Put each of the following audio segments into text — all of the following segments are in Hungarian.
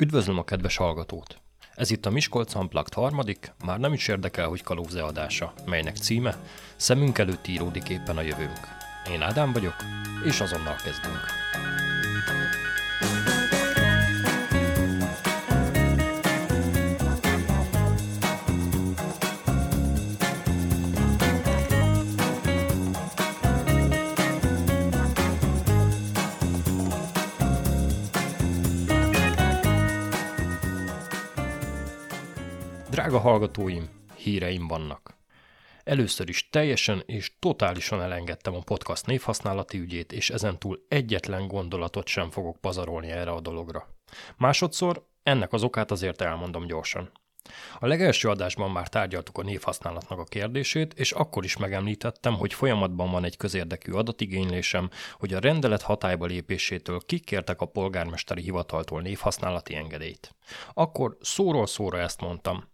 Üdvözlöm a kedves hallgatót! Ez itt a Miskolc Unplugged harmadik, már nem is érdekel, hogy kalóze adása, melynek címe Szemünk előtt íródik éppen a jövőnk. Én Ádám vagyok, és azonnal kezdünk. Hallgatóim, híreim vannak. Először is teljesen és totálisan elengedtem a podcast névhasználati ügyét, és ezentúl egyetlen gondolatot sem fogok pazarolni erre a dologra. Másodszor ennek az okát azért elmondom gyorsan. A legelső adásban már tárgyaltuk a névhasználatnak a kérdését, és akkor is megemlítettem, hogy folyamatban van egy közérdekű adatigénylésem, hogy a rendelet hatályba lépésétől kikértek a polgármesteri hivataltól névhasználati engedélyt. Akkor szóról szóra ezt mondtam,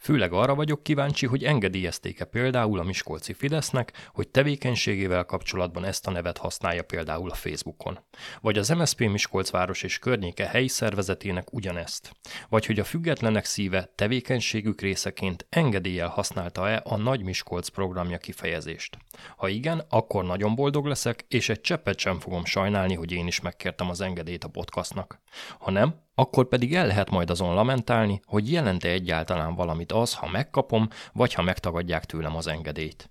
Főleg arra vagyok kíváncsi, hogy engedélyezték-e például a Miskolci Fidesznek, hogy tevékenységével kapcsolatban ezt a nevet használja például a Facebookon. Vagy az MSZP Miskolc város és környéke helyi szervezetének ugyanezt. Vagy hogy a függetlenek szíve tevékenységük részeként engedéllyel használta-e a Nagy Miskolc programja kifejezést. Ha igen, akkor nagyon boldog leszek, és egy cseppet sem fogom sajnálni, hogy én is megkértem az engedélyt a podcastnak. Ha nem, akkor pedig el lehet majd azon lamentálni, hogy jelente egyáltalán valamit az, ha megkapom, vagy ha megtagadják tőlem az engedélyt.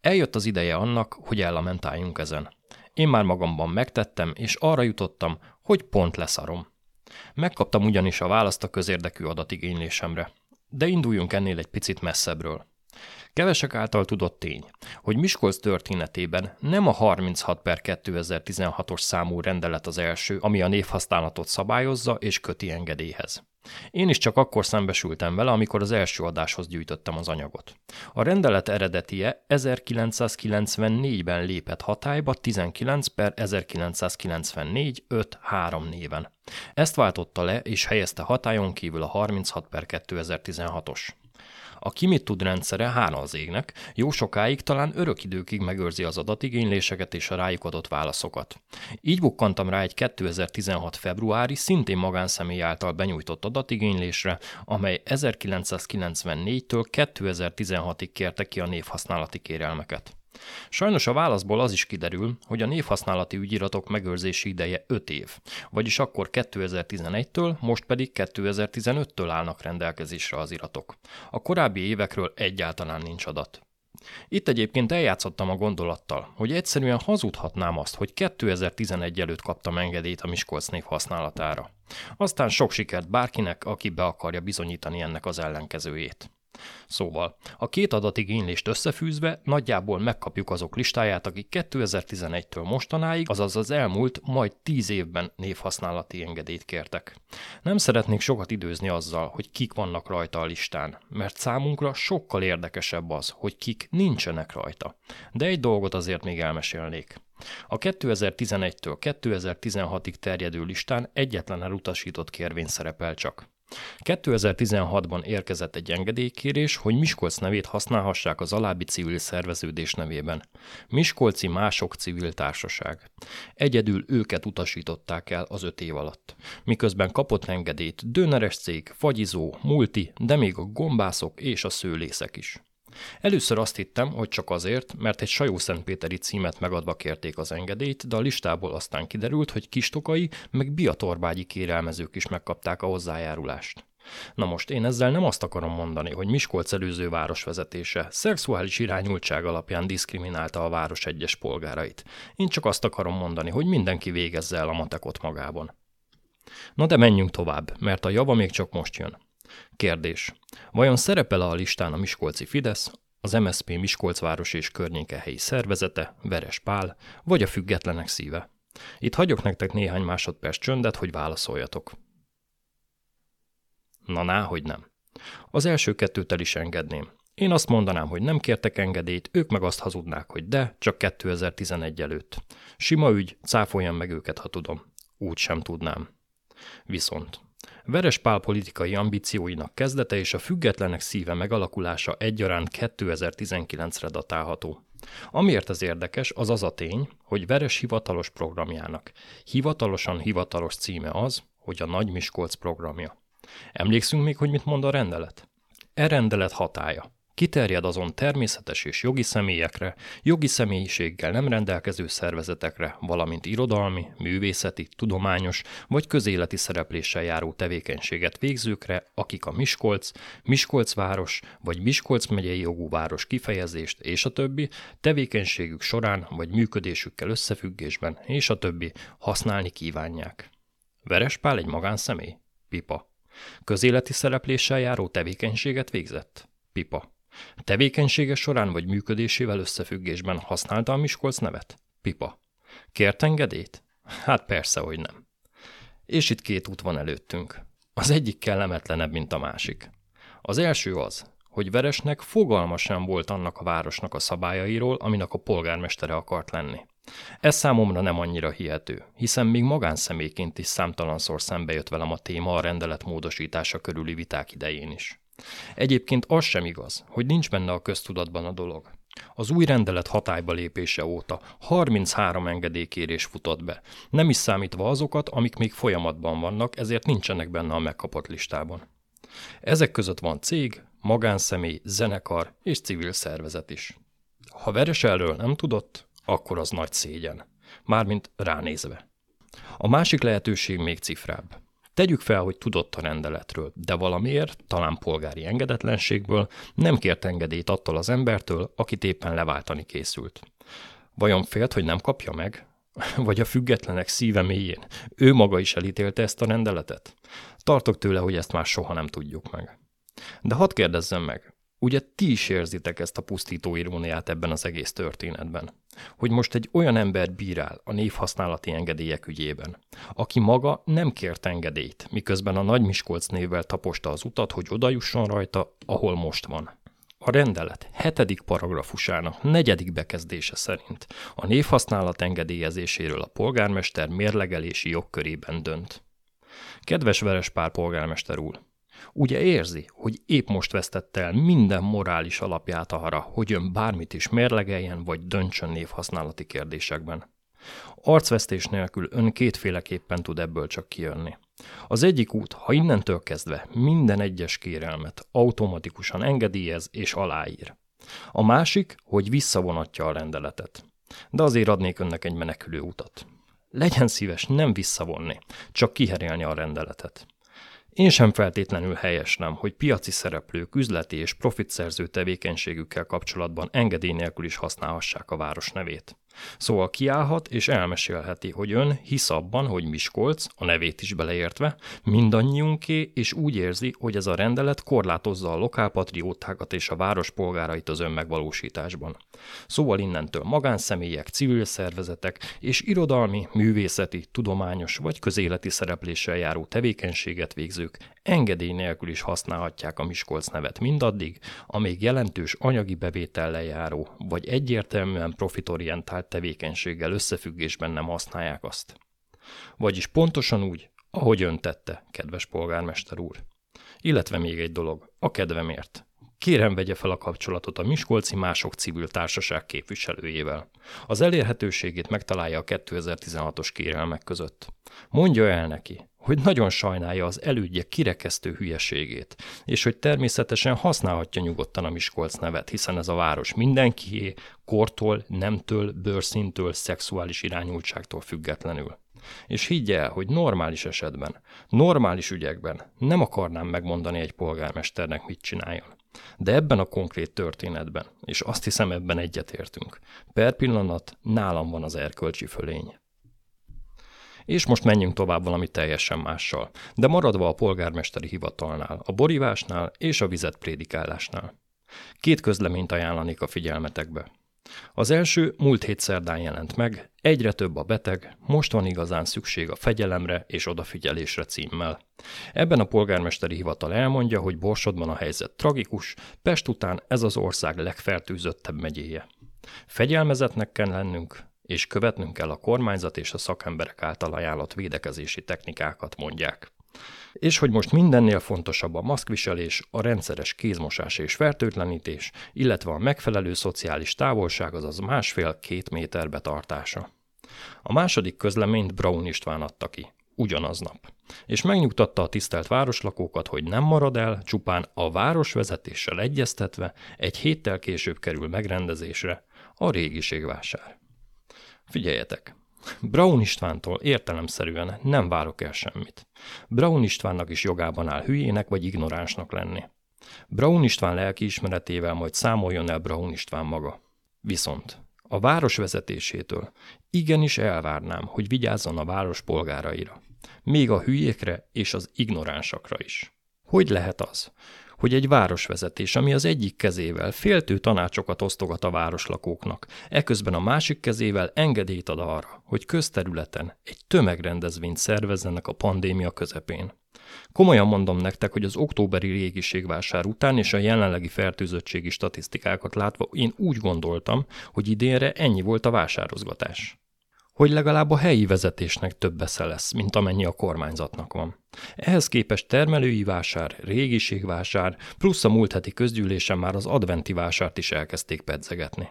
Eljött az ideje annak, hogy ellamentáljunk ezen. Én már magamban megtettem, és arra jutottam, hogy pont leszarom. Megkaptam ugyanis a választ a közérdekű adatigénylésemre. De induljunk ennél egy picit messzebbről. Kevesek által tudott tény, hogy Miskolc történetében nem a 36 per 2016-os számú rendelet az első, ami a névhasználatot szabályozza és köti engedélyhez. Én is csak akkor szembesültem vele, amikor az első adáshoz gyűjtöttem az anyagot. A rendelet eredetie 1994-ben lépett hatályba 19 per 1994 5-3 néven. Ezt váltotta le és helyezte hatályon kívül a 36 per 2016-os. A ki mit tud rendszere hála az égnek, jó sokáig, talán örök időkig megőrzi az adatigényléseket és a rájuk adott válaszokat. Így bukkantam rá egy 2016. februári, szintén magánszemély által benyújtott adatigénylésre, amely 1994-től 2016-ig kérte ki a névhasználati kérelmeket. Sajnos a válaszból az is kiderül, hogy a névhasználati ügyiratok megőrzési ideje 5 év, vagyis akkor 2011-től, most pedig 2015-től állnak rendelkezésre az iratok. A korábbi évekről egyáltalán nincs adat. Itt egyébként eljátszottam a gondolattal, hogy egyszerűen hazudhatnám azt, hogy 2011 előtt kaptam engedélyt a Miskolc név használatára. Aztán sok sikert bárkinek, aki be akarja bizonyítani ennek az ellenkezőjét. Szóval, a két adatigénylést összefűzve nagyjából megkapjuk azok listáját, akik 2011-től mostanáig, azaz az elmúlt majd 10 évben névhasználati engedélyt kértek. Nem szeretnék sokat időzni azzal, hogy kik vannak rajta a listán, mert számunkra sokkal érdekesebb az, hogy kik nincsenek rajta. De egy dolgot azért még elmesélnék. A 2011-től 2016-ig terjedő listán egyetlen elutasított kérvény szerepel csak. 2016-ban érkezett egy engedélykérés, hogy Miskolc nevét használhassák az alábbi civil szerveződés nevében. Miskolci Mások Civil Társaság. Egyedül őket utasították el az öt év alatt. Miközben kapott engedélyt döneres cég, fagyizó, multi, de még a gombászok és a szőlészek is. Először azt hittem, hogy csak azért, mert egy Sajó-Szentpéteri címet megadva kérték az engedélyt, de a listából aztán kiderült, hogy kistokai, meg biatorbágyi kérelmezők is megkapták a hozzájárulást. Na most én ezzel nem azt akarom mondani, hogy Miskolc előző városvezetése szexuális irányultság alapján diszkriminálta a város egyes polgárait. Én csak azt akarom mondani, hogy mindenki végezze el a matekot magában. Na de menjünk tovább, mert a java még csak most jön. Kérdés. Vajon szerepel a listán a Miskolci Fidesz, az MSZP Miskolcváros és környéke helyi szervezete, Veres Pál, vagy a függetlenek szíve? Itt hagyok nektek néhány másodperc csöndet, hogy válaszoljatok. Na ná, hogy nem. Az első kettőt el is engedném. Én azt mondanám, hogy nem kértek engedélyt, ők meg azt hazudnák, hogy de, csak 2011 előtt. Sima ügy, cáfoljam meg őket, ha tudom. Úgy sem tudnám. Viszont Veres Pál politikai ambícióinak kezdete és a függetlenek szíve megalakulása egyaránt 2019-re datálható. Amiért ez érdekes, az az a tény, hogy Veres hivatalos programjának hivatalosan hivatalos címe az, hogy a Nagy Miskolc programja. Emlékszünk még, hogy mit mond a rendelet? E rendelet hatája. Kiterjed azon természetes és jogi személyekre, jogi személyiséggel nem rendelkező szervezetekre, valamint irodalmi, művészeti, tudományos vagy közéleti szerepléssel járó tevékenységet végzőkre, akik a Miskolc, Miskolc város vagy Miskolc megyei jogú város kifejezést és a többi tevékenységük során vagy működésükkel összefüggésben és a többi használni kívánják. Verespál egy magánszemély? Pipa. Közéleti szerepléssel járó tevékenységet végzett? Pipa. Tevékenysége során vagy működésével összefüggésben használta a Miskolc nevet? Pipa. Kért engedélyt? Hát persze, hogy nem. És itt két út van előttünk. Az egyik kellemetlenebb, mint a másik. Az első az, hogy Veresnek fogalma sem volt annak a városnak a szabályairól, aminek a polgármestere akart lenni. Ez számomra nem annyira hihető, hiszen még magánszemélyként is számtalanszor szembe jött velem a téma a rendelet módosítása körüli viták idején is. Egyébként az sem igaz, hogy nincs benne a köztudatban a dolog. Az új rendelet hatályba lépése óta 33 engedélykérés futott be, nem is számítva azokat, amik még folyamatban vannak, ezért nincsenek benne a megkapott listában. Ezek között van cég, magánszemély, zenekar és civil szervezet is. Ha Veres erről nem tudott, akkor az nagy szégyen. Mármint ránézve. A másik lehetőség még cifrább. Tegyük fel, hogy tudott a rendeletről, de valamiért, talán polgári engedetlenségből nem kért engedélyt attól az embertől, akit éppen leváltani készült. Vajon félt, hogy nem kapja meg? Vagy a függetlenek szíve mélyén? Ő maga is elítélte ezt a rendeletet? Tartok tőle, hogy ezt már soha nem tudjuk meg. De hadd kérdezzem meg, Ugye ti is érzitek ezt a pusztító iróniát ebben az egész történetben. Hogy most egy olyan ember bírál a névhasználati engedélyek ügyében, aki maga nem kért engedélyt, miközben a Nagy Miskolc névvel taposta az utat, hogy odajusson rajta, ahol most van. A rendelet hetedik paragrafusának negyedik bekezdése szerint a névhasználat engedélyezéséről a polgármester mérlegelési jogkörében dönt. Kedves Verespár polgármester úr, Ugye érzi, hogy épp most vesztette el minden morális alapját arra, hogy ön bármit is mérlegeljen vagy döntsön névhasználati kérdésekben. Arcvesztés nélkül ön kétféleképpen tud ebből csak kijönni. Az egyik út, ha innentől kezdve minden egyes kérelmet automatikusan engedélyez és aláír. A másik, hogy visszavonatja a rendeletet. De azért adnék önnek egy menekülő utat. Legyen szíves nem visszavonni, csak kiherélni a rendeletet. Én sem feltétlenül helyeslem, hogy piaci szereplők üzleti és profitszerző tevékenységükkel kapcsolatban engedély nélkül is használhassák a város nevét. Szóval kiállhat és elmesélheti, hogy ön hisz abban, hogy Miskolc, a nevét is beleértve, mindannyiunké, és úgy érzi, hogy ez a rendelet korlátozza a lokálpatriótákat és a város polgárait az önmegvalósításban. Szóval innentől magánszemélyek, civil szervezetek és irodalmi, művészeti, tudományos vagy közéleti szerepléssel járó tevékenységet végzők engedély nélkül is használhatják a Miskolc nevet mindaddig, amíg jelentős anyagi bevétellel járó vagy egyértelműen profitorientált tevékenységgel összefüggésben nem használják azt. Vagyis pontosan úgy, ahogy ön tette, kedves polgármester úr. Illetve még egy dolog, a kedvemért. Kérem vegye fel a kapcsolatot a Miskolci Mások Civil Társaság képviselőjével. Az elérhetőségét megtalálja a 2016-os kérelmek között. Mondja el neki, hogy nagyon sajnálja az elődje kirekesztő hülyeségét, és hogy természetesen használhatja nyugodtan a Miskolc nevet, hiszen ez a város mindenkié, kortól, nemtől, bőrszintől, szexuális irányultságtól függetlenül. És higgye el, hogy normális esetben, normális ügyekben nem akarnám megmondani egy polgármesternek, mit csináljon. De ebben a konkrét történetben, és azt hiszem ebben egyetértünk, per pillanat nálam van az erkölcsi fölény. És most menjünk tovább valami teljesen mással, de maradva a polgármesteri hivatalnál, a borivásnál és a vizet prédikálásnál. Két közleményt ajánlanék a figyelmetekbe. Az első múlt hét szerdán jelent meg, egyre több a beteg, most van igazán szükség a fegyelemre és odafigyelésre címmel. Ebben a polgármesteri hivatal elmondja, hogy Borsodban a helyzet tragikus, Pest után ez az ország legfertőzöttebb megyéje. Fegyelmezetnek kell lennünk, és követnünk kell a kormányzat és a szakemberek által ajánlott védekezési technikákat mondják. És hogy most mindennél fontosabb a maszkviselés, a rendszeres kézmosás és fertőtlenítés, illetve a megfelelő szociális távolság, azaz másfél-két méter betartása. A második közleményt Brown István adta ki. ugyanaznap. És megnyugtatta a tisztelt városlakókat, hogy nem marad el, csupán a városvezetéssel egyeztetve egy héttel később kerül megrendezésre a régiségvásár. Figyeljetek! Braun Istvántól értelemszerűen nem várok el semmit. Braun Istvánnak is jogában áll hülyének vagy ignoránsnak lenni. Braun István lelkiismeretével majd számoljon el Braun István maga. Viszont a város vezetésétől igenis elvárnám, hogy vigyázzon a város polgáraira. Még a hülyékre és az ignoránsakra is. Hogy lehet az, hogy egy városvezetés, ami az egyik kezével féltő tanácsokat osztogat a városlakóknak, eközben a másik kezével engedélyt ad arra, hogy közterületen egy tömegrendezvényt szervezzenek a pandémia közepén. Komolyan mondom nektek, hogy az októberi régiségvásár után és a jelenlegi fertőzöttségi statisztikákat látva én úgy gondoltam, hogy idénre ennyi volt a vásározgatás hogy legalább a helyi vezetésnek több esze lesz, mint amennyi a kormányzatnak van. Ehhez képest termelői vásár, régiségvásár, plusz a múlt heti közgyűlésen már az adventi vásárt is elkezdték pedzegetni.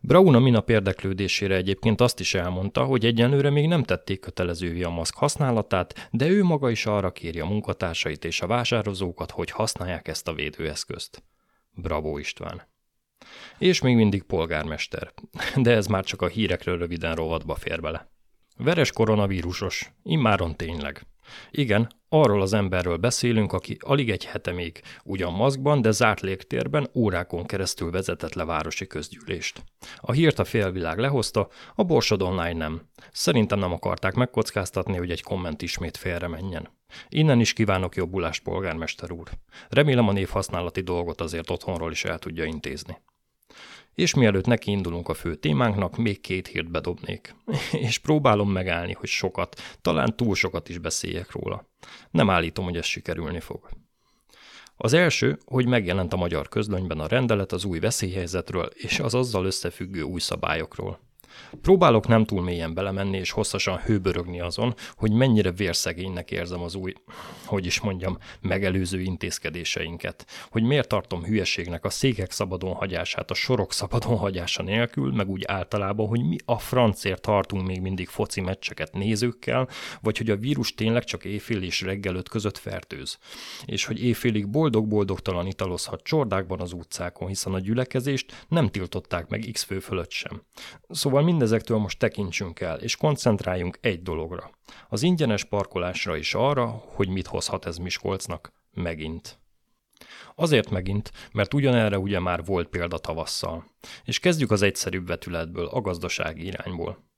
Braun a minap érdeklődésére egyébként azt is elmondta, hogy egyenlőre még nem tették kötelezővé a maszk használatát, de ő maga is arra kéri a munkatársait és a vásározókat, hogy használják ezt a védőeszközt. Bravo István! És még mindig polgármester. De ez már csak a hírekről röviden rovatba fér bele. Veres koronavírusos, immáron tényleg. Igen, arról az emberről beszélünk, aki alig egy hete még ugyan maszkban, de zárt légtérben órákon keresztül vezetett le városi közgyűlést. A hírt a félvilág lehozta, a Borsod Online nem. Szerintem nem akarták megkockáztatni, hogy egy komment ismét félre menjen. Innen is kívánok jobbulást, polgármester úr. Remélem a névhasználati dolgot azért otthonról is el tudja intézni. És mielőtt neki indulunk a fő témánknak, még két hírt bedobnék. És próbálom megállni, hogy sokat, talán túl sokat is beszéljek róla. Nem állítom, hogy ez sikerülni fog. Az első, hogy megjelent a magyar közlönyben a rendelet az új veszélyhelyzetről és az azzal összefüggő új szabályokról. Próbálok nem túl mélyen belemenni és hosszasan hőbörögni azon, hogy mennyire vérszegénynek érzem az új, hogy is mondjam, megelőző intézkedéseinket. Hogy miért tartom hülyeségnek a székek szabadon hagyását, a sorok szabadon hagyása nélkül, meg úgy általában, hogy mi a francért tartunk még mindig foci meccseket nézőkkel, vagy hogy a vírus tényleg csak éjfél és reggelőt között fertőz. És hogy éjfélig boldog-boldogtalan italozhat csordákban az utcákon, hiszen a gyülekezést nem tiltották meg x fő fölött sem. Szóval mindezektől most tekintsünk el, és koncentráljunk egy dologra. Az ingyenes parkolásra is arra, hogy mit hozhat ez Miskolcnak megint. Azért megint, mert ugyanerre ugye már volt példa tavasszal. És kezdjük az egyszerűbb vetületből, a gazdasági irányból.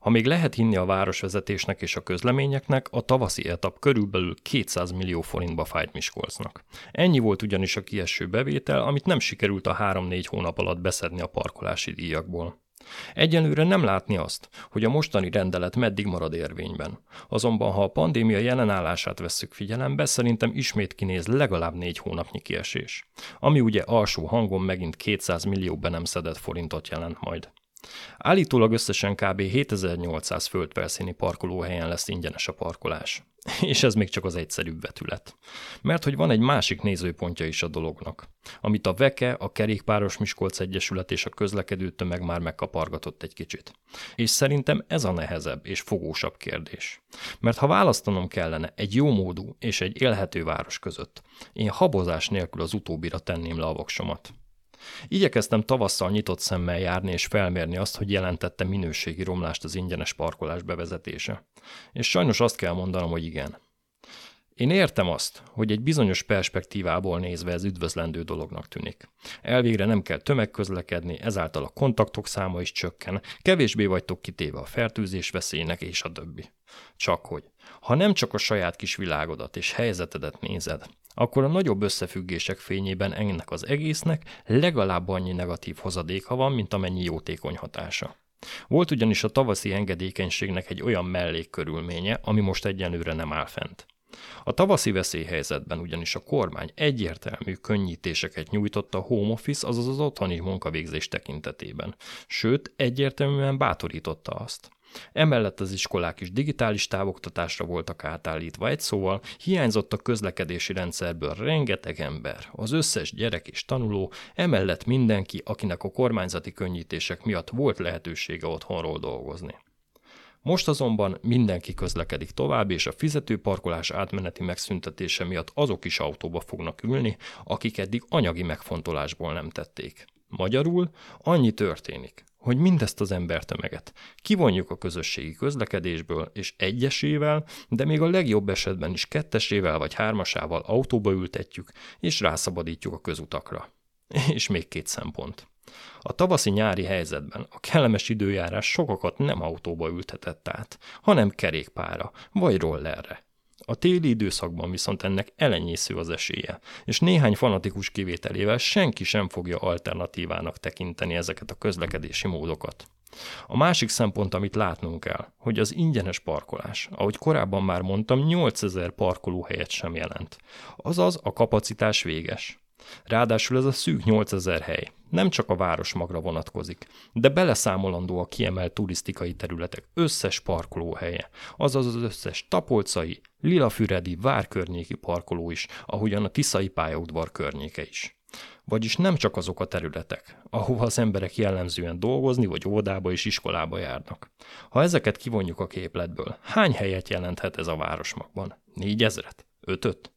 Ha még lehet hinni a városvezetésnek és a közleményeknek, a tavaszi etap körülbelül 200 millió forintba fájt Miskolcnak. Ennyi volt ugyanis a kieső bevétel, amit nem sikerült a 3-4 hónap alatt beszedni a parkolási díjakból. Egyelőre nem látni azt, hogy a mostani rendelet meddig marad érvényben. Azonban, ha a pandémia jelenállását vesszük figyelembe, szerintem ismét kinéz legalább négy hónapnyi kiesés. Ami ugye alsó hangon megint 200 millió be nem szedett forintot jelent majd. Állítólag összesen kb. 7800 földfelszíni parkolóhelyen lesz ingyenes a parkolás. És ez még csak az egyszerűbb vetület. Mert hogy van egy másik nézőpontja is a dolognak, amit a VEKE, a Kerékpáros Miskolc Egyesület és a közlekedő tömeg már megkapargatott egy kicsit. És szerintem ez a nehezebb és fogósabb kérdés. Mert ha választanom kellene egy jó módú és egy élhető város között, én habozás nélkül az utóbbira tenném le a voksomat. Igyekeztem tavasszal nyitott szemmel járni és felmérni azt, hogy jelentette minőségi romlást az ingyenes parkolás bevezetése. És sajnos azt kell mondanom, hogy igen. Én értem azt, hogy egy bizonyos perspektívából nézve ez üdvözlendő dolognak tűnik. Elvégre nem kell tömegközlekedni, ezáltal a kontaktok száma is csökken, kevésbé vagytok kitéve a fertőzés veszélynek és a többi. Csak hogy, ha nem csak a saját kis világodat és helyzetedet nézed, akkor a nagyobb összefüggések fényében ennek az egésznek legalább annyi negatív hozadéka van, mint amennyi jótékony hatása. Volt ugyanis a tavaszi engedékenységnek egy olyan mellékkörülménye, ami most egyenlőre nem áll fent. A tavaszi veszélyhelyzetben ugyanis a kormány egyértelmű könnyítéseket nyújtott a home office, azaz az otthoni munkavégzés tekintetében. Sőt, egyértelműen bátorította azt. Emellett az iskolák is digitális távoktatásra voltak átállítva, egy szóval hiányzott a közlekedési rendszerből rengeteg ember, az összes gyerek és tanuló, emellett mindenki, akinek a kormányzati könnyítések miatt volt lehetősége otthonról dolgozni. Most azonban mindenki közlekedik tovább, és a fizetőparkolás átmeneti megszüntetése miatt azok is autóba fognak ülni, akik eddig anyagi megfontolásból nem tették. Magyarul annyi történik, hogy mindezt az embertömeget kivonjuk a közösségi közlekedésből, és egyesével, de még a legjobb esetben is kettesével vagy hármasával autóba ültetjük, és rászabadítjuk a közutakra. És még két szempont. A tavaszi-nyári helyzetben a kellemes időjárás sokakat nem autóba ültetett át, hanem kerékpára vagy rollerre. A téli időszakban viszont ennek elenyésző az esélye, és néhány fanatikus kivételével senki sem fogja alternatívának tekinteni ezeket a közlekedési módokat. A másik szempont, amit látnunk kell, hogy az ingyenes parkolás, ahogy korábban már mondtam, 8000 parkolóhelyet sem jelent. Azaz a kapacitás véges. Ráadásul ez a szűk 8000 hely nem csak a város magra vonatkozik, de beleszámolandó a kiemelt turisztikai területek összes parkolóhelye, azaz az összes tapolcai, lilafüredi, várkörnyéki parkoló is, ahogyan a tiszai pályaudvar környéke is. Vagyis nem csak azok a területek, ahova az emberek jellemzően dolgozni vagy óvodába és iskolába járnak. Ha ezeket kivonjuk a képletből, hány helyet jelenthet ez a városmagban? Négyezret? Ötöt?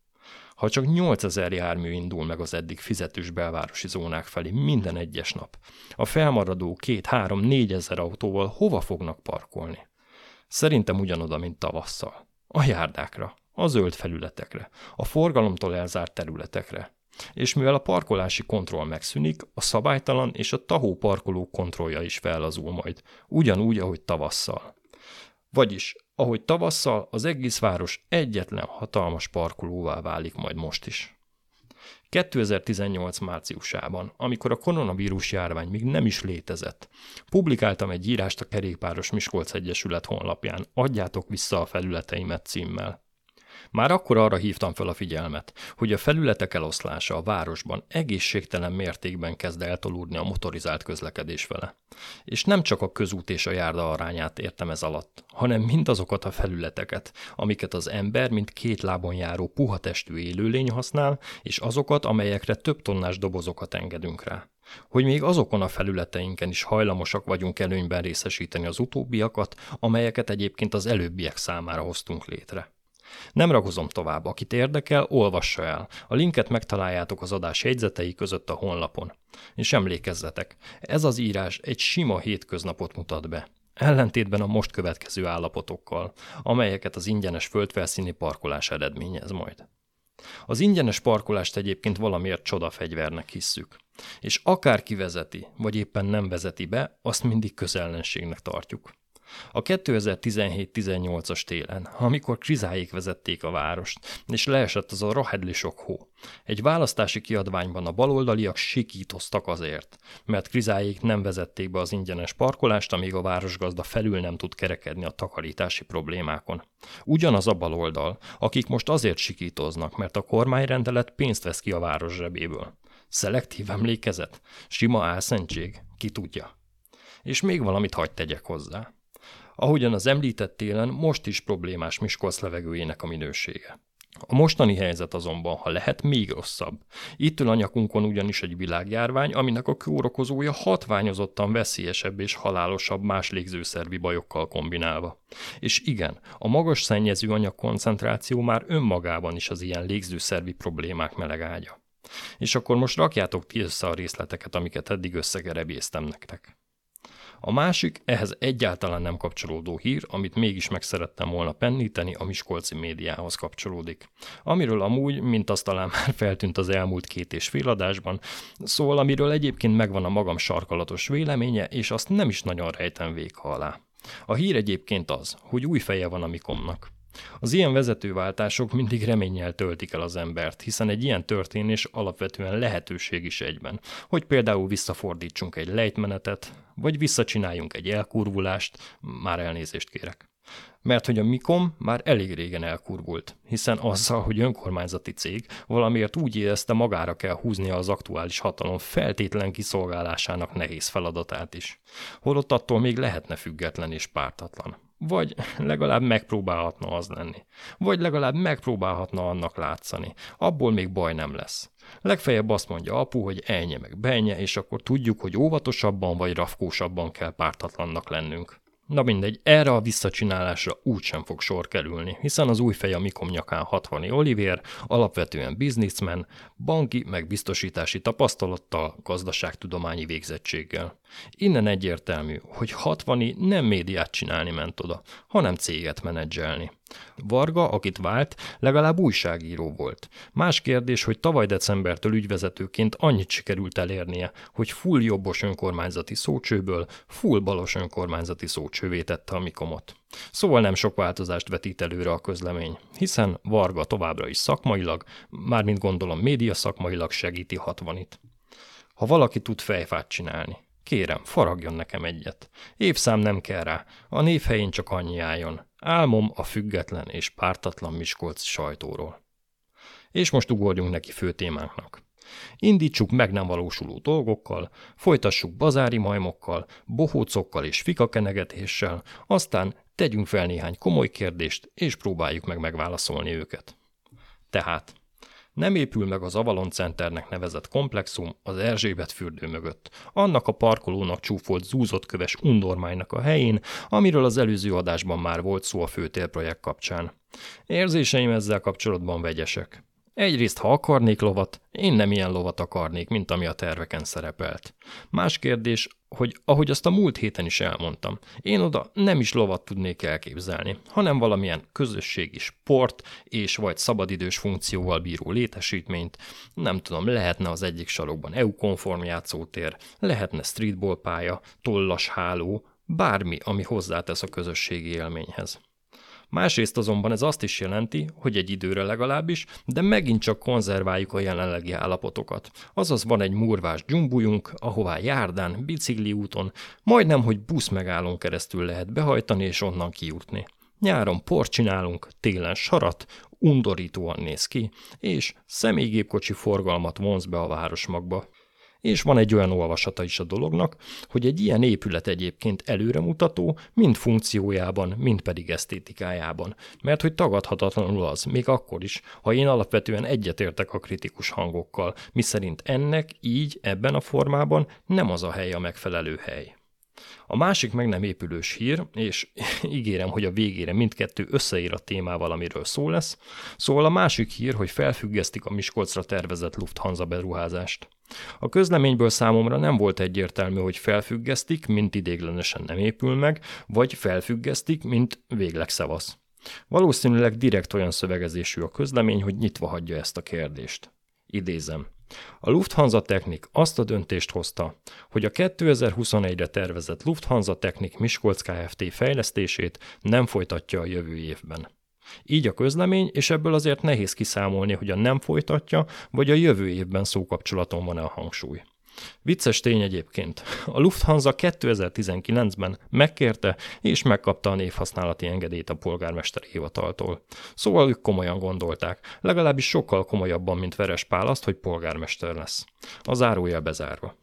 Ha csak 8000 jármű indul meg az eddig fizetős belvárosi zónák felé minden egyes nap, a felmaradó 2-3-4 ezer autóval hova fognak parkolni? Szerintem ugyanoda, mint tavasszal. A járdákra, a zöld felületekre, a forgalomtól elzárt területekre. És mivel a parkolási kontroll megszűnik, a szabálytalan és a tahó parkoló kontrollja is fellazul majd, ugyanúgy, ahogy tavasszal. Vagyis ahogy tavasszal az egész város egyetlen hatalmas parkolóvá válik majd most is. 2018 márciusában, amikor a koronavírus járvány még nem is létezett, publikáltam egy írást a Kerékpáros Miskolc Egyesület honlapján Adjátok vissza a felületeimet címmel. Már akkor arra hívtam fel a figyelmet, hogy a felületek eloszlása a városban egészségtelen mértékben kezd eltolódni a motorizált közlekedés vele. És nem csak a közút és a járda arányát értem ez alatt, hanem mindazokat a felületeket, amiket az ember, mint két lábon járó puha testű élőlény használ, és azokat, amelyekre több tonnás dobozokat engedünk rá hogy még azokon a felületeinken is hajlamosak vagyunk előnyben részesíteni az utóbbiakat, amelyeket egyébként az előbbiek számára hoztunk létre. Nem ragozom tovább, akit érdekel, olvassa el. A linket megtaláljátok az adás jegyzetei között a honlapon. És emlékezzetek, ez az írás egy sima hétköznapot mutat be. Ellentétben a most következő állapotokkal, amelyeket az ingyenes földfelszíni parkolás eredményez majd. Az ingyenes parkolást egyébként valamiért csodafegyvernek hisszük. És akár kivezeti, vagy éppen nem vezeti be, azt mindig közellenségnek tartjuk. A 2017-18-as télen, amikor krizáik vezették a várost, és leesett az a rohedli sok hó. Egy választási kiadványban a baloldaliak sikítoztak azért, mert krizáik nem vezették be az ingyenes parkolást, amíg a városgazda felül nem tud kerekedni a takarítási problémákon. Ugyanaz a baloldal, akik most azért sikítoznak, mert a kormányrendelet pénzt vesz ki a város zsebéből. Szelektív emlékezet? Sima álszentség? Ki tudja? És még valamit hagyd tegyek hozzá. Ahogyan az említett télen most is problémás Miskolc levegőjének a minősége. A mostani helyzet azonban, ha lehet, még rosszabb. Itt ül a nyakunkon ugyanis egy világjárvány, aminek a kórokozója hatványozottan veszélyesebb és halálosabb más légzőszervi bajokkal kombinálva. És igen, a magas szennyező anyag koncentráció már önmagában is az ilyen légzőszervi problémák melegágya. És akkor most rakjátok ti össze a részleteket, amiket eddig összegerebéztem nektek. A másik, ehhez egyáltalán nem kapcsolódó hír, amit mégis meg szerettem volna penníteni, a Miskolci médiához kapcsolódik. Amiről amúgy, mint azt talán már feltűnt az elmúlt két és fél adásban, szól, amiről egyébként megvan a magam sarkalatos véleménye, és azt nem is nagyon rejtem véka alá. A hír egyébként az, hogy új feje van a Mikomnak. Az ilyen vezetőváltások mindig reménnyel töltik el az embert, hiszen egy ilyen történés alapvetően lehetőség is egyben, hogy például visszafordítsunk egy lejtmenetet, vagy visszacsináljunk egy elkurvulást, már elnézést kérek. Mert hogy a Mikom már elég régen elkurvult, hiszen azzal, hogy önkormányzati cég valamiért úgy érezte magára kell húznia az aktuális hatalom feltétlen kiszolgálásának nehéz feladatát is. Holott attól még lehetne független és pártatlan. Vagy legalább megpróbálhatna az lenni. Vagy legalább megpróbálhatna annak látszani. Abból még baj nem lesz. Legfeljebb azt mondja apu, hogy elnye meg benye, és akkor tudjuk, hogy óvatosabban vagy rafkósabban kell pártatlannak lennünk. Na mindegy, erre a visszacsinálásra úgysem fog sor kerülni, hiszen az új fej a Mikom nyakán 60 Oliver, alapvetően bizniszmen, banki meg biztosítási tapasztalattal, gazdaságtudományi végzettséggel. Innen egyértelmű, hogy 60 nem médiát csinálni ment oda, hanem céget menedzselni. Varga, akit vált, legalább újságíró volt. Más kérdés, hogy tavaly decembertől ügyvezetőként annyit sikerült elérnie, hogy full jobbos önkormányzati szócsőből full balos önkormányzati szócsővé tette a Mikomot. Szóval nem sok változást vetít előre a közlemény, hiszen Varga továbbra is szakmailag, mármint gondolom média szakmailag segíti hatvanit. Ha valaki tud fejfát csinálni, Kérem, faragjon nekem egyet. Évszám nem kell rá, a név helyén csak annyi álljon. Álmom a független és pártatlan Miskolc sajtóról. És most ugorjunk neki fő témánknak. Indítsuk meg nem valósuló dolgokkal, folytassuk bazári majmokkal, bohócokkal és fikakenegetéssel, aztán tegyünk fel néhány komoly kérdést, és próbáljuk meg megválaszolni őket. Tehát, nem épül meg az Avalon Centernek nevezett komplexum az Erzsébet fürdő mögött, annak a parkolónak csúfolt zúzott köves undormánynak a helyén, amiről az előző adásban már volt szó a főtérprojekt kapcsán. Érzéseim ezzel kapcsolatban vegyesek. Egyrészt, ha akarnék lovat, én nem ilyen lovat akarnék, mint ami a terveken szerepelt. Más kérdés, hogy ahogy azt a múlt héten is elmondtam, én oda nem is lovat tudnék elképzelni, hanem valamilyen közösségi sport és vagy szabadidős funkcióval bíró létesítményt, nem tudom, lehetne az egyik sarokban EU-konform játszótér, lehetne streetball pálya, tollas háló, bármi, ami hozzátesz a közösségi élményhez. Másrészt azonban ez azt is jelenti, hogy egy időre legalábbis, de megint csak konzerváljuk a jelenlegi állapotokat. Azaz van egy murvás dzsumbujunk, ahová járdán, bicikli úton, majdnem, hogy busz megállón keresztül lehet behajtani és onnan kijutni. Nyáron por csinálunk, télen sarat, undorítóan néz ki, és személygépkocsi forgalmat vonz be a városmagba. És van egy olyan olvasata is a dolognak, hogy egy ilyen épület egyébként előremutató, mind funkciójában, mind pedig esztétikájában. Mert hogy tagadhatatlanul az, még akkor is, ha én alapvetően egyetértek a kritikus hangokkal, miszerint ennek így, ebben a formában nem az a hely a megfelelő hely. A másik meg nem épülős hír, és ígérem, hogy a végére mindkettő összeír a témával, amiről szó lesz. Szóval a másik hír, hogy felfüggesztik a Miskolcra tervezett Lufthansa beruházást. A közleményből számomra nem volt egyértelmű, hogy felfüggesztik, mint idéglenesen nem épül meg, vagy felfüggesztik, mint végleg szevasz. Valószínűleg direkt olyan szövegezésű a közlemény, hogy nyitva hagyja ezt a kérdést. Idézem. A Lufthansa Technik azt a döntést hozta, hogy a 2021-re tervezett Lufthansa Technik Miskolc Kft. fejlesztését nem folytatja a jövő évben. Így a közlemény, és ebből azért nehéz kiszámolni, hogy a nem folytatja, vagy a jövő évben szókapcsolaton van-e a hangsúly. Vicces tény egyébként. A Lufthansa 2019-ben megkérte és megkapta a névhasználati engedélyt a polgármesteri hivataltól. Szóval ők komolyan gondolták, legalábbis sokkal komolyabban, mint Veres Pál azt, hogy polgármester lesz. A zárója bezárva.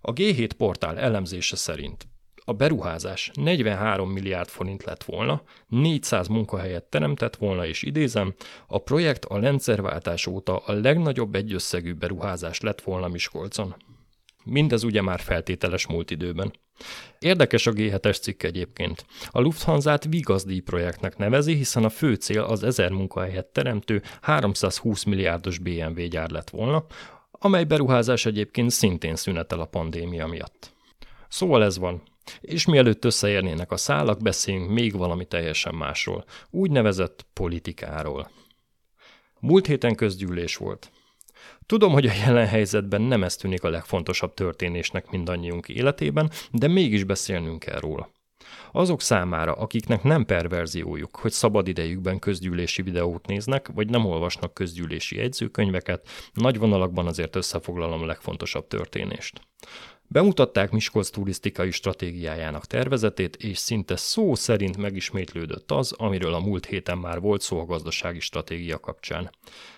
A G7 portál elemzése szerint a beruházás 43 milliárd forint lett volna, 400 munkahelyet teremtett volna, és idézem, a projekt a rendszerváltás óta a legnagyobb egyösszegű beruházás lett volna Miskolcon. Mindez ugye már feltételes múlt időben. Érdekes a G7-es cikk egyébként. A Lufthansa-t Vigazdíj projektnek nevezi, hiszen a fő cél az 1000 munkahelyet teremtő 320 milliárdos BMW gyár lett volna, amely beruházás egyébként szintén szünetel a pandémia miatt. Szóval ez van. És mielőtt összeérnének a szálak, beszéljünk még valami teljesen másról, úgynevezett politikáról. Múlt héten közgyűlés volt. Tudom, hogy a jelen helyzetben nem ez tűnik a legfontosabb történésnek mindannyiunk életében, de mégis beszélnünk kell róla. Azok számára, akiknek nem perverziójuk, hogy szabad idejükben közgyűlési videót néznek, vagy nem olvasnak közgyűlési jegyzőkönyveket, nagy vonalakban azért összefoglalom a legfontosabb történést. Bemutatták Miskolc turisztikai stratégiájának tervezetét, és szinte szó szerint megismétlődött az, amiről a múlt héten már volt szó a gazdasági stratégia kapcsán.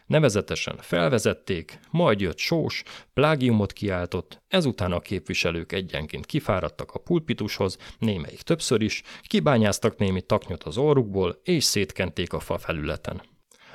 Nevezetesen felvezették, majd jött sós, plágiumot kiáltott, ezután a képviselők egyenként kifáradtak a pulpitushoz, némelyik többször is, kibányáztak némi taknyot az orrukból, és szétkenték a fa felületen.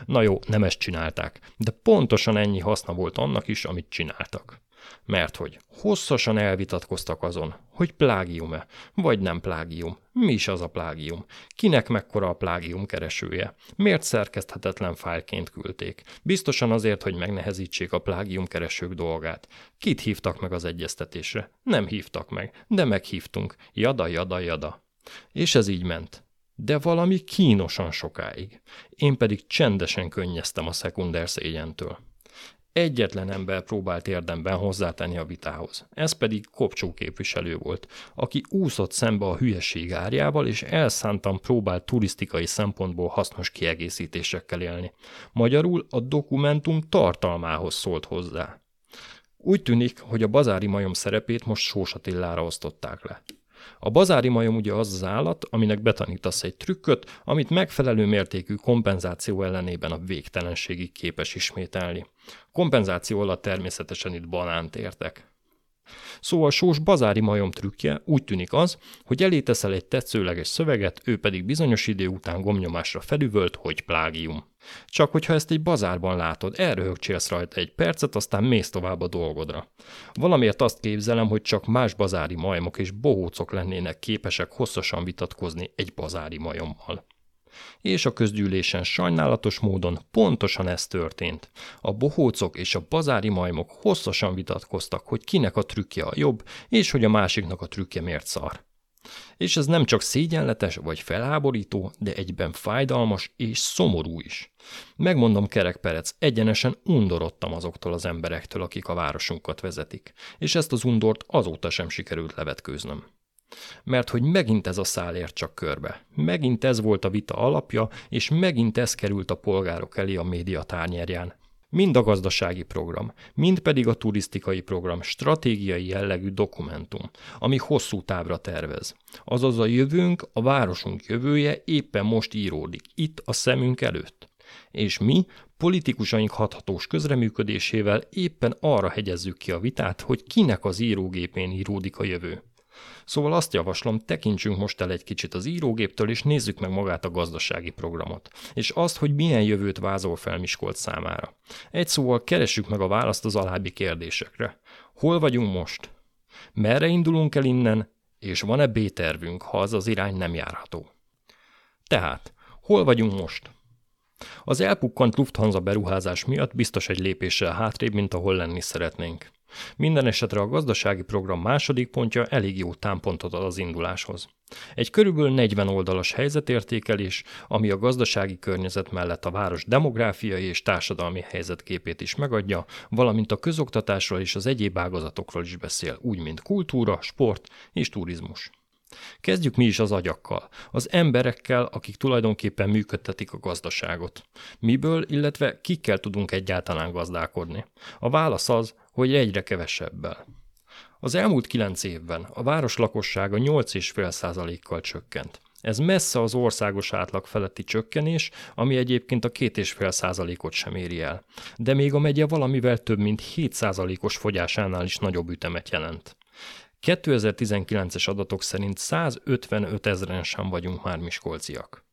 Na jó, nem ezt csinálták, de pontosan ennyi haszna volt annak is, amit csináltak. Mert hogy hosszasan elvitatkoztak azon, hogy plágium-e, vagy nem plágium. Mi is az a plágium? Kinek mekkora a plágium keresője? Miért szerkeszthetetlen fájlként küldték? Biztosan azért, hogy megnehezítsék a plágium keresők dolgát. Kit hívtak meg az egyeztetésre? Nem hívtak meg, de meghívtunk. Jada, jada, jada. És ez így ment. De valami kínosan sokáig. Én pedig csendesen könnyeztem a szekunder szégyentől. Egyetlen ember próbált érdemben hozzátenni a vitához. Ez pedig Kopcsó képviselő volt, aki úszott szembe a hülyeség árjával, és elszántan próbált turisztikai szempontból hasznos kiegészítésekkel élni. Magyarul a dokumentum tartalmához szólt hozzá. Úgy tűnik, hogy a bazári majom szerepét most Sós Attilára osztották le. A bazári majom ugye az az állat, aminek betanítasz egy trükköt, amit megfelelő mértékű kompenzáció ellenében a végtelenségig képes ismételni. Kompenzáció alatt természetesen itt banánt értek. Szóval sós bazári majom trükkje úgy tűnik az, hogy elé teszel egy tetszőleges szöveget, ő pedig bizonyos idő után gomnyomásra felüvölt, hogy plágium. Csak hogyha ezt egy bazárban látod, elröhögcsélsz rajta egy percet, aztán mész tovább a dolgodra. Valamiért azt képzelem, hogy csak más bazári majmok és bohócok lennének képesek hosszasan vitatkozni egy bazári majommal. És a közgyűlésen sajnálatos módon pontosan ez történt. A bohócok és a bazári majmok hosszasan vitatkoztak, hogy kinek a trükkje a jobb, és hogy a másiknak a trükkje miért szar. És ez nem csak szégyenletes vagy felháborító, de egyben fájdalmas és szomorú is. Megmondom Kerek Perec, egyenesen undorodtam azoktól az emberektől, akik a városunkat vezetik, és ezt az undort azóta sem sikerült levetkőznöm. Mert hogy megint ez a szál ért csak körbe. Megint ez volt a vita alapja, és megint ez került a polgárok elé a média tárnyerján. Mind a gazdasági program, mind pedig a turisztikai program stratégiai jellegű dokumentum, ami hosszú távra tervez. Azaz a jövőnk, a városunk jövője éppen most íródik, itt a szemünk előtt. És mi, politikusaink hathatós közreműködésével éppen arra hegyezzük ki a vitát, hogy kinek az írógépén íródik a jövő. Szóval azt javaslom, tekintsünk most el egy kicsit az írógéptől, és nézzük meg magát a gazdasági programot, és azt, hogy milyen jövőt vázol fel Miskolc számára. Egy szóval keressük meg a választ az alábbi kérdésekre. Hol vagyunk most? Merre indulunk el innen, és van-e B-tervünk, ha az az irány nem járható? Tehát, hol vagyunk most? Az elpukkant Lufthansa beruházás miatt biztos egy lépéssel hátrébb, mint ahol lenni szeretnénk. Minden esetre a gazdasági program második pontja elég jó támpontot ad az induláshoz. Egy körülbelül 40 oldalas helyzetértékelés, ami a gazdasági környezet mellett a város demográfiai és társadalmi helyzetképét is megadja, valamint a közoktatásról és az egyéb ágazatokról is beszél, úgy mint kultúra, sport és turizmus. Kezdjük mi is az agyakkal, az emberekkel, akik tulajdonképpen működtetik a gazdaságot. Miből, illetve kikkel tudunk egyáltalán gazdálkodni? A válasz az, hogy egyre kevesebbel. Az elmúlt kilenc évben a város lakossága 8,5%-kal csökkent. Ez messze az országos átlag feletti csökkenés, ami egyébként a 2,5%-ot sem éri el. De még a megye valamivel több mint 7%-os fogyásánál is nagyobb ütemet jelent. 2019-es adatok szerint 155 ezeren sem vagyunk már miskolciak.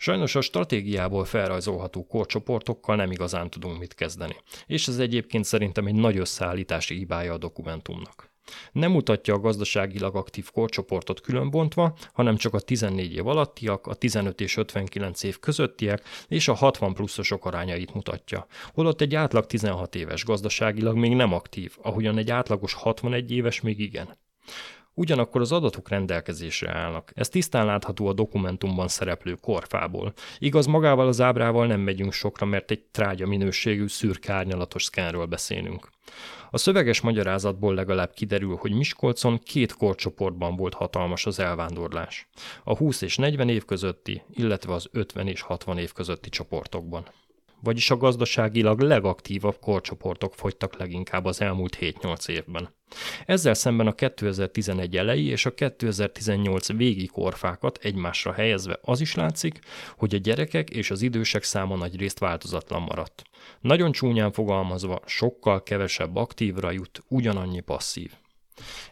Sajnos a stratégiából felrajzolható korcsoportokkal nem igazán tudunk mit kezdeni, és ez egyébként szerintem egy nagy összeállítási hibája a dokumentumnak. Nem mutatja a gazdaságilag aktív korcsoportot különbontva, hanem csak a 14 év alattiak, a 15 és 59 év közöttiek és a 60 pluszosok arányait mutatja, holott egy átlag 16 éves gazdaságilag még nem aktív, ahogyan egy átlagos 61 éves még igen. Ugyanakkor az adatok rendelkezésre állnak. Ez tisztán látható a dokumentumban szereplő korfából. Igaz, magával az ábrával nem megyünk sokra, mert egy trágya minőségű szürke árnyalatos szkánról beszélünk. A szöveges magyarázatból legalább kiderül, hogy Miskolcon két korcsoportban volt hatalmas az elvándorlás. A 20 és 40 év közötti, illetve az 50 és 60 év közötti csoportokban vagyis a gazdaságilag legaktívabb korcsoportok fogytak leginkább az elmúlt 7-8 évben. Ezzel szemben a 2011 elejé és a 2018 végi korfákat egymásra helyezve az is látszik, hogy a gyerekek és az idősek száma nagy részt változatlan maradt. Nagyon csúnyán fogalmazva, sokkal kevesebb aktívra jut ugyanannyi passzív.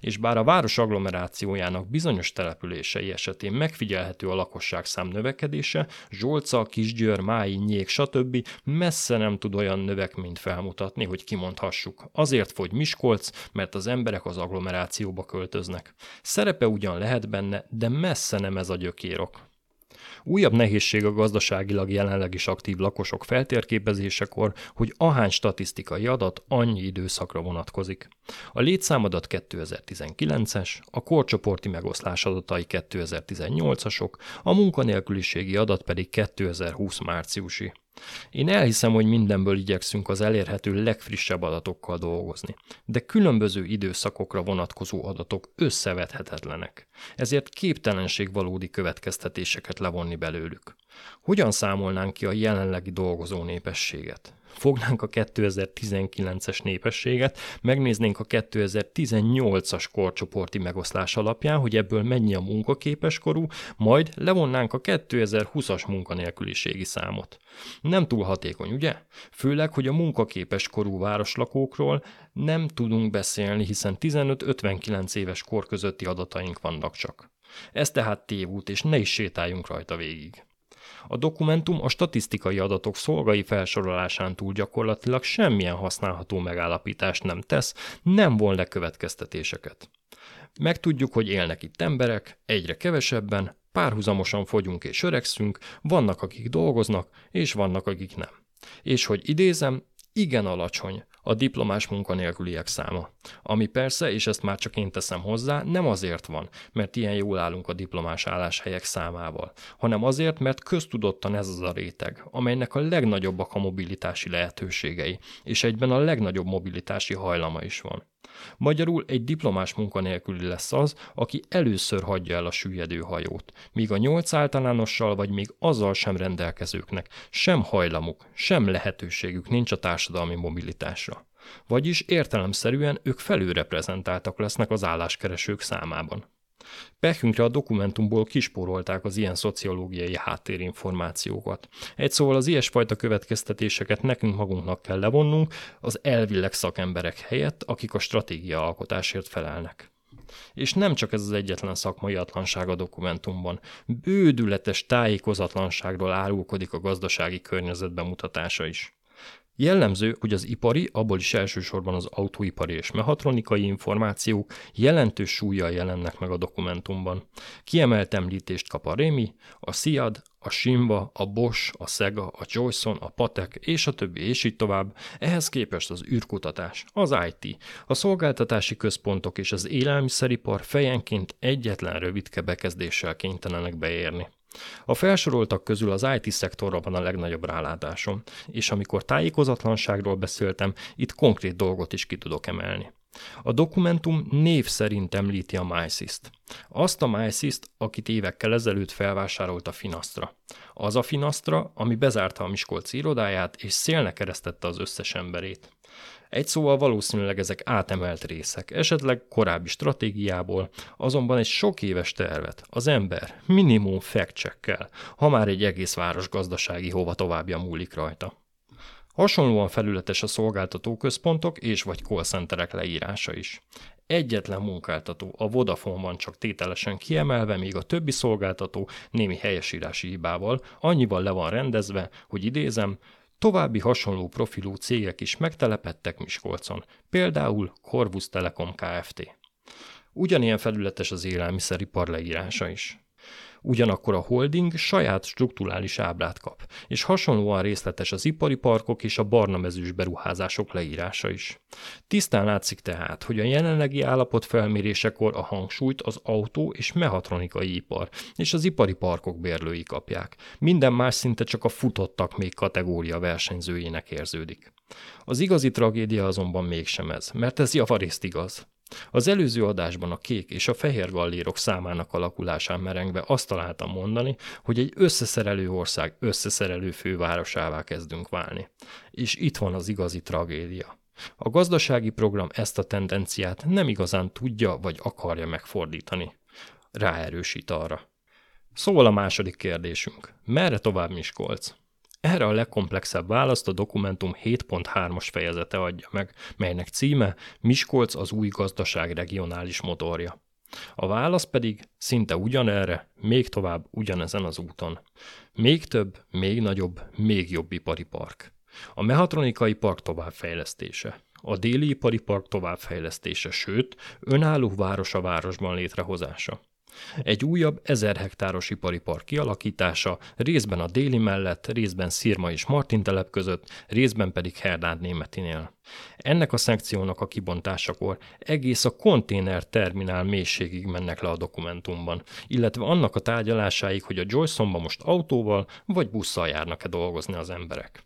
És bár a város agglomerációjának bizonyos települései esetén megfigyelhető a lakosság szám növekedése, Zsolca, Kisgyőr, Mái, Nyék, stb. messze nem tud olyan növekményt felmutatni, hogy kimondhassuk. Azért fogy Miskolc, mert az emberek az agglomerációba költöznek. Szerepe ugyan lehet benne, de messze nem ez a gyökérok. Újabb nehézség a gazdaságilag jelenleg is aktív lakosok feltérképezésekor, hogy ahány statisztikai adat annyi időszakra vonatkozik. A létszámadat 2019-es, a korcsoporti megoszlás adatai 2018-asok, a munkanélküliségi adat pedig 2020 márciusi. Én elhiszem, hogy mindenből igyekszünk az elérhető legfrissebb adatokkal dolgozni, de különböző időszakokra vonatkozó adatok összevethetetlenek, ezért képtelenség valódi következtetéseket levonni belőlük. Hogyan számolnánk ki a jelenlegi dolgozó népességet? Fognánk a 2019-es népességet, megnéznénk a 2018-as korcsoporti megoszlás alapján, hogy ebből mennyi a munkaképes korú, majd levonnánk a 2020-as munkanélküliségi számot. Nem túl hatékony, ugye? Főleg, hogy a munkaképes korú városlakókról nem tudunk beszélni, hiszen 15-59 éves kor közötti adataink vannak csak. Ez tehát tévút, és ne is sétáljunk rajta végig. A dokumentum a statisztikai adatok szolgai felsorolásán túl gyakorlatilag semmilyen használható megállapítást nem tesz, nem von le következtetéseket. Megtudjuk, hogy élnek itt emberek, egyre kevesebben, párhuzamosan fogyunk és öregszünk, vannak akik dolgoznak, és vannak akik nem. És hogy idézem, igen alacsony a diplomás munkanélküliek száma. Ami persze, és ezt már csak én teszem hozzá, nem azért van, mert ilyen jól állunk a diplomás álláshelyek számával, hanem azért, mert köztudottan ez az a réteg, amelynek a legnagyobbak a mobilitási lehetőségei, és egyben a legnagyobb mobilitási hajlama is van. Magyarul egy diplomás munkanélküli lesz az, aki először hagyja el a süllyedő hajót, míg a nyolc általánossal vagy még azzal sem rendelkezőknek sem hajlamuk, sem lehetőségük nincs a társadalmi mobilitásra. Vagyis értelemszerűen ők felülreprezentáltak lesznek az álláskeresők számában. Pekünkre a dokumentumból kispórolták az ilyen szociológiai háttérinformációkat. Egy szóval az ilyesfajta következtetéseket nekünk magunknak kell levonnunk az elvileg szakemberek helyett, akik a stratégia alkotásért felelnek. És nem csak ez az egyetlen szakmai atlanság a dokumentumban. Bődületes tájékozatlanságról árulkodik a gazdasági környezet bemutatása is. Jellemző, hogy az ipari, abból is elsősorban az autóipari és mehatronikai információk jelentős súlyjal jelennek meg a dokumentumban. Kiemelt említést kap a Rémi, a Siad, a Simba, a Bosch, a Sega, a Joyson, a Patek és a többi és így tovább, ehhez képest az űrkutatás, az IT, a szolgáltatási központok és az élelmiszeripar fejenként egyetlen rövidke bekezdéssel kénytelenek beérni. A felsoroltak közül az IT-szektorra van a legnagyobb rálátásom, és amikor tájékozatlanságról beszéltem, itt konkrét dolgot is ki tudok emelni. A dokumentum név szerint említi a MySys-t. Azt a MySys-t, akit évekkel ezelőtt felvásárolt a Finastra. Az a Finastra, ami bezárta a Miskolci irodáját, és szélnek keresztette az összes emberét. Egy szóval valószínűleg ezek átemelt részek, esetleg korábbi stratégiából, azonban egy sok éves tervet az ember minimum fact ha már egy egész város gazdasági hova továbbja múlik rajta. Hasonlóan felületes a szolgáltatóközpontok és vagy call centerek leírása is. Egyetlen munkáltató, a Vodafone van csak tételesen kiemelve, míg a többi szolgáltató némi helyesírási hibával annyival le van rendezve, hogy idézem, További hasonló profilú cégek is megtelepettek Miskolcon, például Corvus Telekom Kft. Ugyanilyen felületes az élelmiszeripar leírása is. Ugyanakkor a holding saját strukturális ábrát kap, és hasonlóan részletes az ipari parkok és a barna mezős beruházások leírása is. Tisztán látszik tehát, hogy a jelenlegi állapot felmérésekor a hangsúlyt az autó és mehatronikai ipar és az ipari parkok bérlői kapják. Minden más szinte csak a futottak még kategória versenyzőjének érződik. Az igazi tragédia azonban mégsem ez, mert ez javarészt igaz. Az előző adásban a kék és a fehér gallérok számának alakulásán merengve azt találtam mondani, hogy egy összeszerelő ország összeszerelő fővárosává kezdünk válni. És itt van az igazi tragédia. A gazdasági program ezt a tendenciát nem igazán tudja vagy akarja megfordítani. Ráerősít arra. Szóval a második kérdésünk. Merre tovább Miskolc? Erre a legkomplexebb választ a dokumentum 7.3-as fejezete adja meg, melynek címe Miskolc az új gazdaság regionális motorja. A válasz pedig szinte ugyanerre, még tovább ugyanezen az úton. Még több, még nagyobb, még jobb ipari park. A mehatronikai park továbbfejlesztése, a déli ipari park továbbfejlesztése, sőt, önálló város a városban létrehozása. Egy újabb 1000 hektáros ipari park kialakítása részben a déli mellett, részben Szirma és Martin telep között, részben pedig Herdád Németinél. Ennek a szekciónak a kibontásakor egész a konténer terminál mélységig mennek le a dokumentumban, illetve annak a tárgyalásáig, hogy a Joyce-onba most autóval vagy busszal járnak-e dolgozni az emberek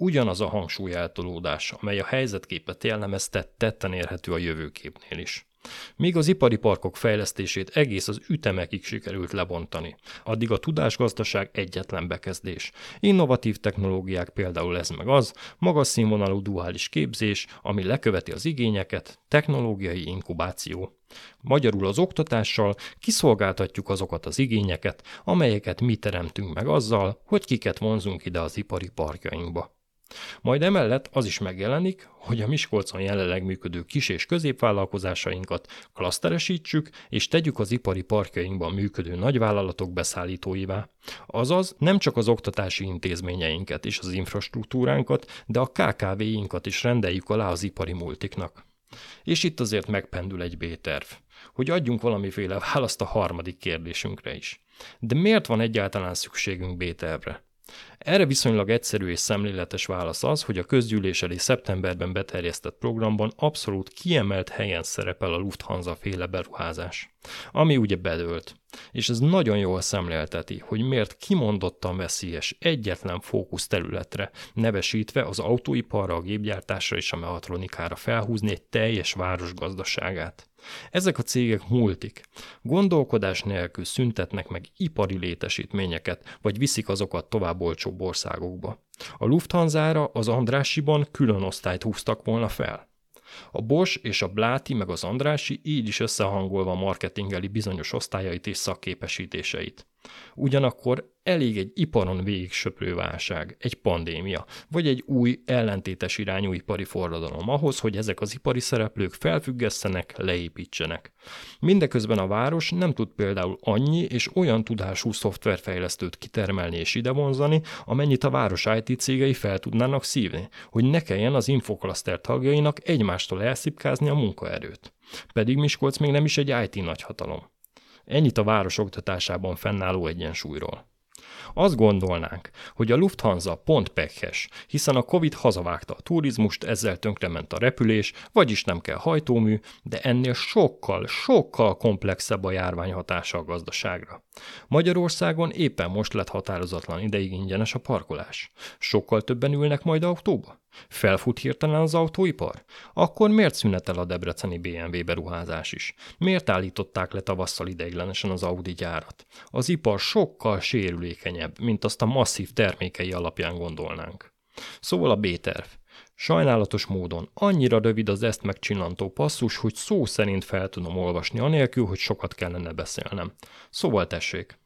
ugyanaz a hangsúly eltolódás, amely a helyzetképet jellemezte, tetten érhető a jövőképnél is. Míg az ipari parkok fejlesztését egész az ütemekig sikerült lebontani, addig a tudásgazdaság egyetlen bekezdés. Innovatív technológiák például ez meg az, magas színvonalú duális képzés, ami leköveti az igényeket, technológiai inkubáció. Magyarul az oktatással kiszolgáltatjuk azokat az igényeket, amelyeket mi teremtünk meg azzal, hogy kiket vonzunk ide az ipari parkjainkba. Majd emellett az is megjelenik, hogy a Miskolcon jelenleg működő kis- és középvállalkozásainkat klaszteresítsük, és tegyük az ipari parkjainkban működő nagyvállalatok beszállítóivá. Azaz nem csak az oktatási intézményeinket és az infrastruktúránkat, de a KKV-inkat is rendeljük alá az ipari multiknak. És itt azért megpendül egy B-terv, hogy adjunk valamiféle választ a harmadik kérdésünkre is. De miért van egyáltalán szükségünk B-tervre? Erre viszonylag egyszerű és szemléletes válasz az, hogy a közgyűlés elé szeptemberben beterjesztett programban abszolút kiemelt helyen szerepel a Lufthansa féle beruházás, ami ugye bedőlt. És ez nagyon jól szemlélteti, hogy miért kimondottan veszélyes egyetlen fókusz területre, nevesítve az autóiparra, a gépgyártásra és a mehatronikára felhúzni egy teljes város gazdaságát. Ezek a cégek multik. Gondolkodás nélkül szüntetnek meg ipari létesítményeket, vagy viszik azokat tovább olcsóbb országokba. A Lufthansa-ra az Andrásiban külön osztályt húztak volna fel. A Bosch és a Bláti meg az Andrási így is összehangolva marketingeli bizonyos osztályait és szakképesítéseit. Ugyanakkor elég egy iparon végig söprő válság, egy pandémia, vagy egy új ellentétes irányú ipari forradalom ahhoz, hogy ezek az ipari szereplők felfüggesztenek, leépítsenek. Mindeközben a város nem tud például annyi és olyan tudású szoftverfejlesztőt kitermelni és idevonzani, amennyit a város IT cégei fel tudnának szívni, hogy ne kelljen az infoklaszter tagjainak egymástól elszipkázni a munkaerőt. Pedig Miskolc még nem is egy IT nagyhatalom. Ennyit a város oktatásában fennálló egyensúlyról. Azt gondolnánk, hogy a Lufthansa pont pekhes, hiszen a Covid hazavágta a turizmust, ezzel tönkrement a repülés, vagyis nem kell hajtómű, de ennél sokkal, sokkal komplexebb a járvány hatása a gazdaságra. Magyarországon éppen most lett határozatlan ideig ingyenes a parkolás. Sokkal többen ülnek majd autóba? Felfut hirtelen az autóipar? Akkor miért szünetel a debreceni BMW beruházás is? Miért állították le tavasszal ideiglenesen az Audi gyárat? Az ipar sokkal sérülékenyebb, mint azt a masszív termékei alapján gondolnánk. Szóval a B-terv. Sajnálatos módon annyira rövid az ezt megcsillantó passzus, hogy szó szerint fel tudom olvasni, anélkül, hogy sokat kellene beszélnem. Szóval tessék.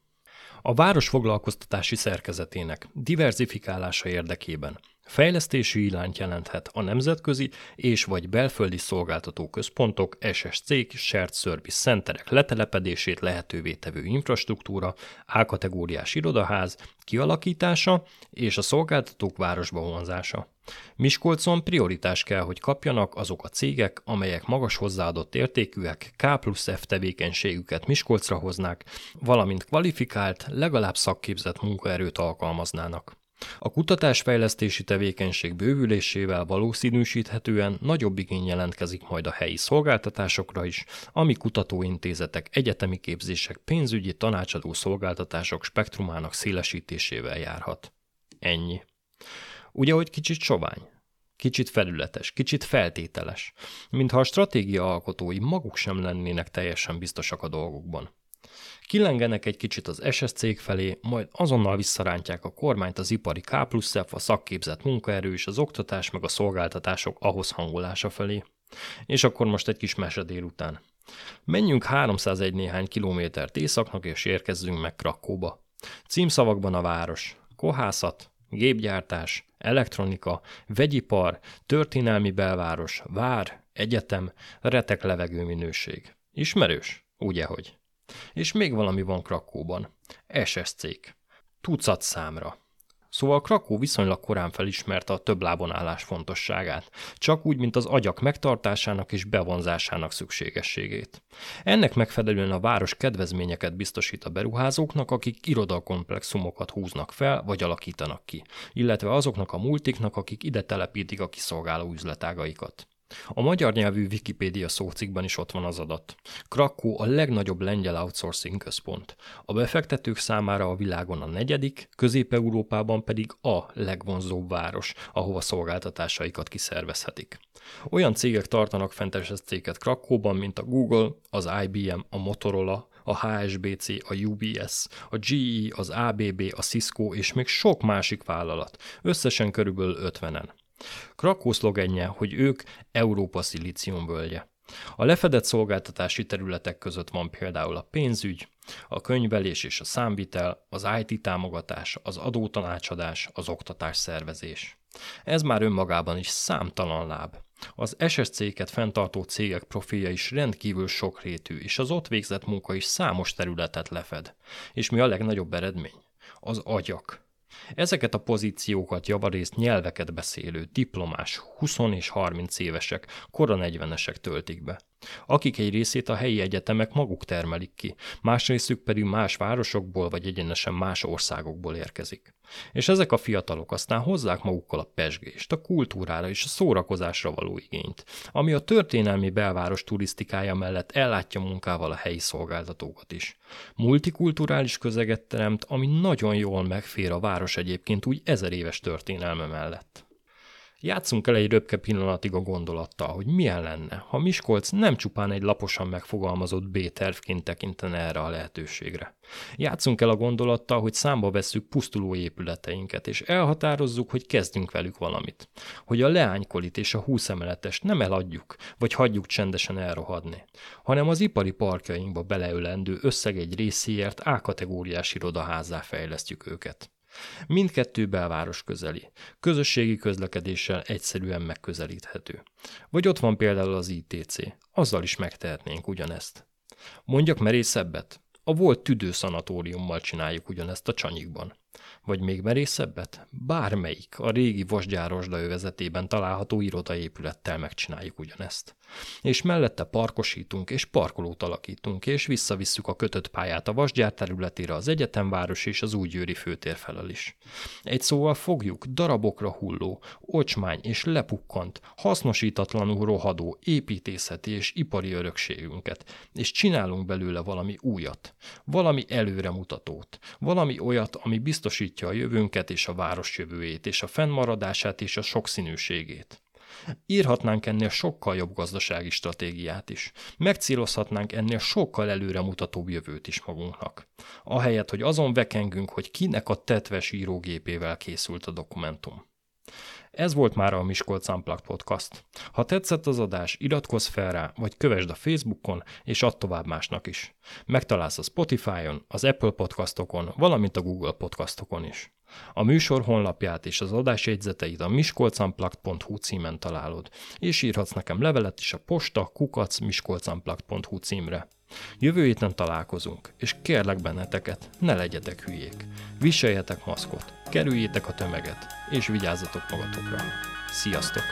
A város foglalkoztatási szerkezetének diverzifikálása érdekében Fejlesztési irányt jelenthet a nemzetközi és vagy belföldi szolgáltató központok, SSC-k, Shared Service Centerek letelepedését lehetővé tevő infrastruktúra, A-kategóriás irodaház, kialakítása és a szolgáltatók városba vonzása. Miskolcon prioritás kell, hogy kapjanak azok a cégek, amelyek magas hozzáadott értékűek, K plusz F tevékenységüket Miskolcra hoznák, valamint kvalifikált, legalább szakképzett munkaerőt alkalmaznának. A kutatásfejlesztési tevékenység bővülésével valószínűsíthetően nagyobb igény jelentkezik majd a helyi szolgáltatásokra is, ami kutatóintézetek, egyetemi képzések, pénzügyi tanácsadó szolgáltatások spektrumának szélesítésével járhat. Ennyi. Ugye, hogy kicsit sovány? Kicsit felületes, kicsit feltételes, mintha a stratégia alkotói maguk sem lennének teljesen biztosak a dolgokban. Kilengenek egy kicsit az SS felé, majd azonnal visszarántják a kormányt az ipari K plusz F, a szakképzett munkaerő és az oktatás meg a szolgáltatások ahhoz hangolása felé. És akkor most egy kis mese délután. Menjünk 301 néhány kilométert északnak és érkezzünk meg Krakóba. Címszavakban a város. Kohászat, gépgyártás, elektronika, vegyipar, történelmi belváros, vár, egyetem, retek levegőminőség. Ismerős? Ugye, hogy? És még valami van Krakóban. SS cég. Tucat számra. Szóval Krakó viszonylag korán felismerte a több állás fontosságát, csak úgy, mint az agyak megtartásának és bevonzásának szükségességét. Ennek megfelelően a város kedvezményeket biztosít a beruházóknak, akik irodakomplexumokat húznak fel vagy alakítanak ki, illetve azoknak a multiknak, akik ide telepítik a kiszolgáló üzletágaikat. A magyar nyelvű Wikipédia szócikkben is ott van az adat. Krakó a legnagyobb lengyel outsourcing központ. A befektetők számára a világon a negyedik, Közép-Európában pedig a legvonzóbb város, ahova szolgáltatásaikat kiszervezhetik. Olyan cégek tartanak fentes céget Krakóban, mint a Google, az IBM, a Motorola, a HSBC, a UBS, a GE, az ABB, a Cisco és még sok másik vállalat, összesen körülbelül 50-en. Krakó szlogenje, hogy ők Európa szilíciumbölgye. A lefedett szolgáltatási területek között van például a pénzügy, a könyvelés és a számvitel, az IT támogatás, az adótanácsadás, az oktatás szervezés. Ez már önmagában is számtalan láb. Az SSC-ket fenntartó cégek profilja is rendkívül sokrétű, és az ott végzett munka is számos területet lefed. És mi a legnagyobb eredmény? Az agyak. Ezeket a pozíciókat javarészt nyelveket beszélő, diplomás, 20 és 30 évesek, kora 40-esek töltik be akik egy részét a helyi egyetemek maguk termelik ki, más részük pedig más városokból vagy egyenesen más országokból érkezik. És ezek a fiatalok aztán hozzák magukkal a pesgést, a kultúrára és a szórakozásra való igényt, ami a történelmi belváros turisztikája mellett ellátja munkával a helyi szolgáltatókat is. Multikulturális közeget teremt, ami nagyon jól megfér a város egyébként úgy ezer éves történelme mellett. Játszunk el egy röpke pillanatig a gondolattal, hogy milyen lenne, ha Miskolc nem csupán egy laposan megfogalmazott B-tervként tekintene erre a lehetőségre. Játszunk el a gondolattal, hogy számba vesszük pusztuló épületeinket, és elhatározzuk, hogy kezdünk velük valamit. Hogy a leánykolit és a húszemeletest nem eladjuk, vagy hagyjuk csendesen elrohadni, hanem az ipari parkjainkba beleölendő összeg egy részéért A-kategóriás irodaházzá fejlesztjük őket. Mindkettő belváros közeli, közösségi közlekedéssel egyszerűen megközelíthető. Vagy ott van például az ITC, azzal is megtehetnénk ugyanezt. Mondjak merészebbet? A volt tüdőszanatóriummal csináljuk ugyanezt a csanyikban. Vagy még merészebbet? Bármelyik a régi vasgyárosda övezetében található irodaépülettel megcsináljuk ugyanezt. És mellette parkosítunk és parkolót alakítunk, és visszavisszük a kötött pályát a vasgyár területére az egyetemváros és az újgyőri főtér felel is. Egy szóval fogjuk darabokra hulló, ocsmány és lepukkant, hasznosítatlanul rohadó építészeti és ipari örökségünket, és csinálunk belőle valami újat, valami előremutatót, valami olyat, ami biztosítja a jövőnket és a város jövőjét, és a fennmaradását és a sokszínűségét. Írhatnánk ennél sokkal jobb gazdasági stratégiát is. Megcélozhatnánk ennél sokkal előremutatóbb jövőt is magunknak. Ahelyett, hogy azon vekengünk, hogy kinek a tetves írógépével készült a dokumentum. Ez volt már a Miskolc Unplugged Podcast. Ha tetszett az adás, iratkozz fel rá, vagy kövesd a Facebookon, és add tovább másnak is. Megtalálsz a Spotify-on, az Apple podcastokon, valamint a Google podcastokon is. A műsor honlapját és az adásjegyzeteit a miskolcunplugged.hu címen találod, és írhatsz nekem levelet is a posta kukac miskolcunplugged.hu címre. Jövő héten találkozunk, és kérlek benneteket, ne legyetek hülyék. Viseljetek maszkot, kerüljétek a tömeget, és vigyázzatok magatokra. Sziasztok!